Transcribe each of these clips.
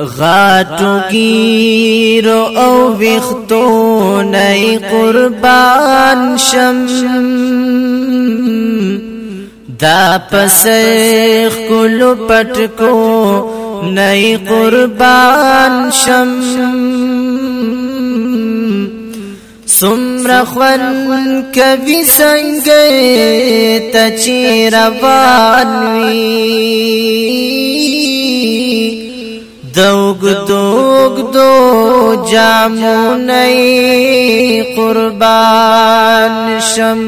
غاتو گیرو او وختو نئی قربان شم دا پسیخ کلو پٹکو نئی قربان شم سمرخون کبی سنگی تچی روان وی جامونی قربان شم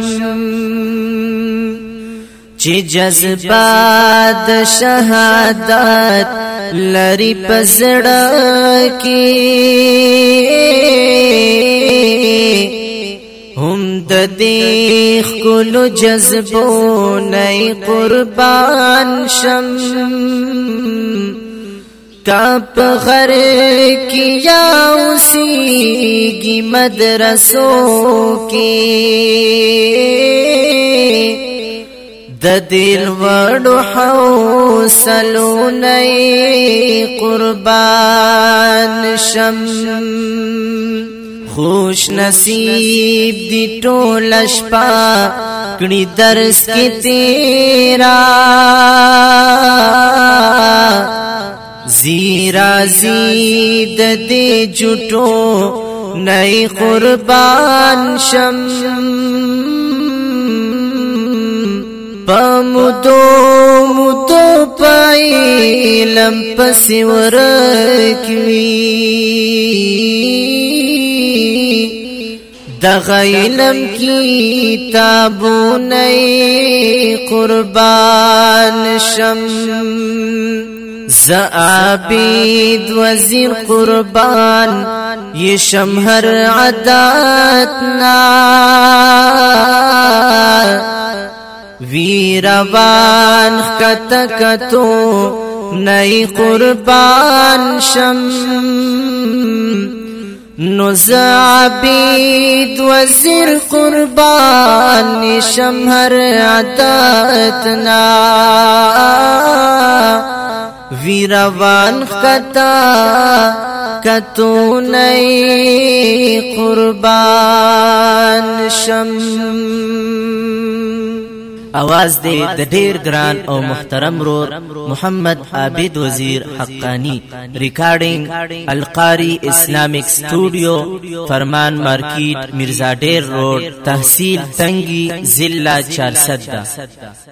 چی جذبات شهادت لری پزڑا کی هم د دیخ کلو جذبو نئی قربان شم کاپ غر کیا اسی کی مدرسوں کی د دل وړو حوصلو نه قربان شم خوش نصیب دی ټول شپه کړي درس کې تیرا راضی راضی د دې جټو نئی قربان شم پمدو مدو پای لم پس ورکوي د غیلم کتابو نئی قربان شم زعابید وزیر قربان یہ شمہر عداتنا ویروان کتکتو نئی قربان شم نو زعابید وزیر قربان شمہر عداتنا ویروان خطا کتو نئی قربان شم اواز دې د ډیر ګران او محترم رور محمد عابد وزیر حقانی ریکارډینګ القاری اسلامیک سټوډیو فرمان مارکیټ مرزا ډیر روډ تحصیل تنگی ضلع 400